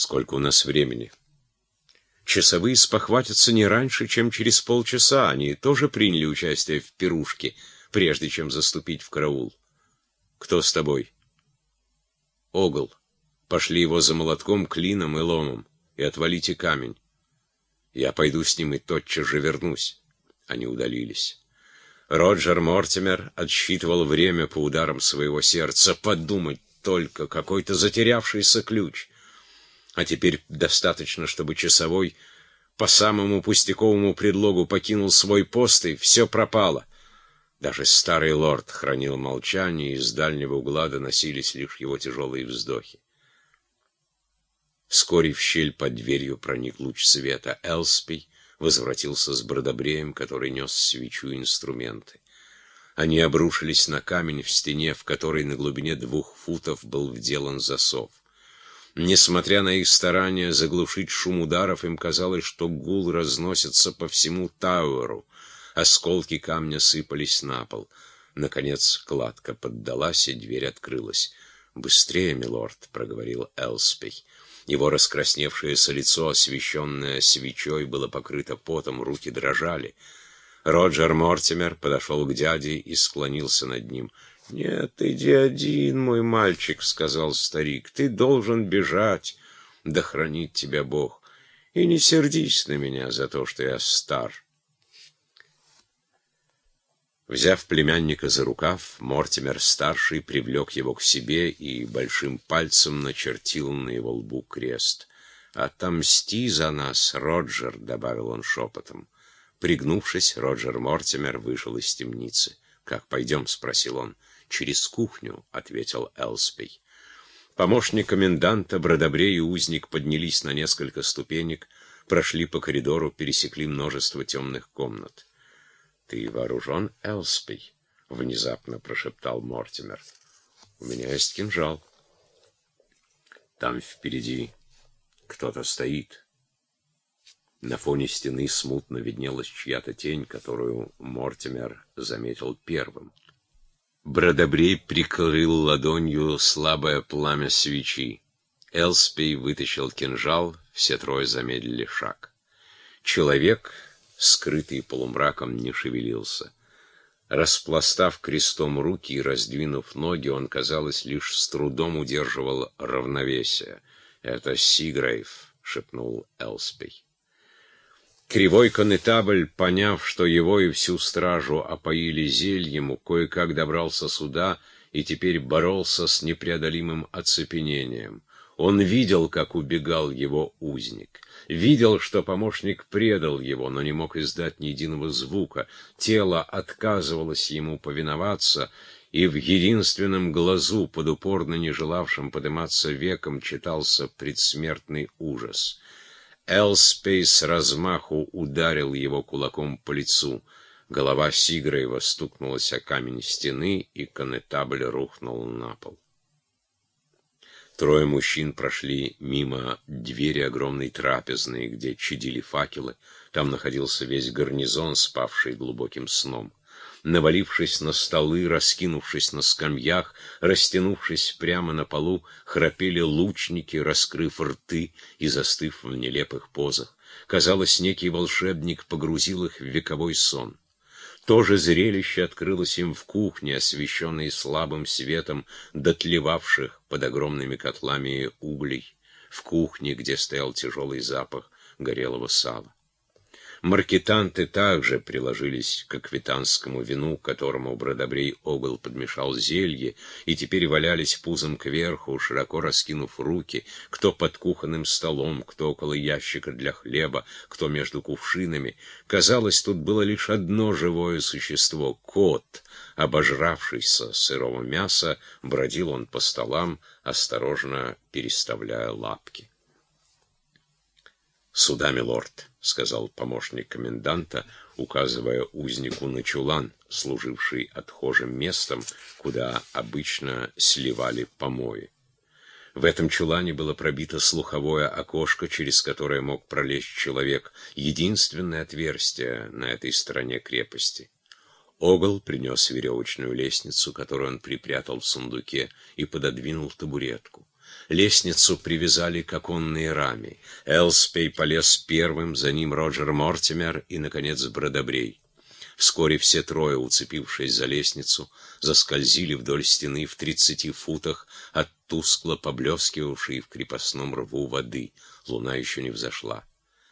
Сколько у нас времени? Часовые спохватятся не раньше, чем через полчаса. Они тоже приняли участие в пирушке, прежде чем заступить в караул. Кто с тобой? Огл. Пошли его за молотком, клином и ломом, и отвалите камень. Я пойду с ним и тотчас же вернусь. Они удалились. Роджер Мортимер отсчитывал время по ударам своего сердца. Подумать только, какой-то затерявшийся ключ. А теперь достаточно, чтобы часовой по самому пустяковому предлогу покинул свой пост, и все пропало. Даже старый лорд хранил молчание, и из дальнего угла доносились лишь его тяжелые вздохи. Вскоре в щель под дверью проник луч света. Элспий возвратился с бродобреем, который нес свечу инструменты. Они обрушились на камень в стене, в которой на глубине двух футов был вделан засов. Несмотря на их старания заглушить шум ударов, им казалось, что гул разносится по всему Тауэру. Осколки камня сыпались на пол. Наконец кладка поддалась, и дверь открылась. «Быстрее, милорд», — проговорил Элспей. Его раскрасневшееся лицо, освещенное свечой, было покрыто потом, руки дрожали. Роджер Мортимер подошел к дяде и склонился над ним. «Нет, иди один, мой мальчик», — сказал старик. «Ты должен бежать, да хранит тебя Бог. И не сердись на меня за то, что я стар». Взяв племянника за рукав, Мортимер-старший привлек его к себе и большим пальцем начертил на его лбу крест. «Отомсти за нас, Роджер», — добавил он шепотом. Пригнувшись, Роджер Мортимер вышел из темницы. «Как пойдем?» — спросил он. «Через кухню», — ответил Элспей. Помощник коменданта, Бродобрей и узник поднялись на несколько ступенек, прошли по коридору, пересекли множество темных комнат. «Ты вооружен, Элспей?» — внезапно прошептал Мортимер. «У меня есть кинжал». «Там впереди кто-то стоит». На фоне стены смутно виднелась чья-то тень, которую Мортимер заметил первым. Бродобрей прикрыл ладонью слабое пламя свечи. Элспей вытащил кинжал, все трое замедлили шаг. Человек скрытый полумраком, не шевелился. Распластав крестом руки и раздвинув ноги, он, казалось, лишь с трудом удерживал равновесие. «Это Сигрейв», — шепнул Элспей. Кривой конетабль, поняв, что его и всю стражу опоили зельем, кое-как добрался сюда и теперь боролся с непреодолимым оцепенением. Он видел, как убегал его узник. Видел, что помощник предал его, но не мог издать ни единого звука. Тело отказывалось ему повиноваться, и в единственном глазу, под упорно не желавшим подниматься веком, читался предсмертный ужас. Элспейс размаху ударил его кулаком по лицу. Голова Сиграева стукнулась о камень стены, и конетабль рухнул на пол. Трое мужчин прошли мимо двери огромной трапезной, где чадили факелы. Там находился весь гарнизон, спавший глубоким сном. Навалившись на столы, раскинувшись на скамьях, растянувшись прямо на полу, храпели лучники, раскрыв рты и застыв в нелепых позах. Казалось, некий волшебник погрузил их в вековой сон. То же зрелище открылось им в кухне, освещенной слабым светом дотлевавших под огромными котлами углей, в кухне, где стоял тяжелый запах горелого сала. Маркетанты также приложились к аквитанскому вину, которому Бродобрей Огл подмешал зелье, и теперь валялись пузом кверху, широко раскинув руки, кто под кухонным столом, кто около ящика для хлеба, кто между кувшинами. Казалось, тут было лишь одно живое существо — кот. Обожравшийся сырого мяса, бродил он по столам, осторожно переставляя лапки. «Сюда, милорд», — сказал помощник коменданта, указывая узнику на чулан, служивший отхожим местом, куда обычно сливали помои. В этом чулане было пробито слуховое окошко, через которое мог пролезть человек, единственное отверстие на этой стороне крепости. Огл принес веревочную лестницу, которую он припрятал в сундуке, и пододвинул табуретку. Лестницу привязали к оконной раме. Элспей полез первым, за ним Роджер Мортимер и, наконец, Бродобрей. Вскоре все трое, уцепившись за лестницу, заскользили вдоль стены в тридцати футах от тускло поблескивавшей в крепостном рву воды. Луна еще не взошла.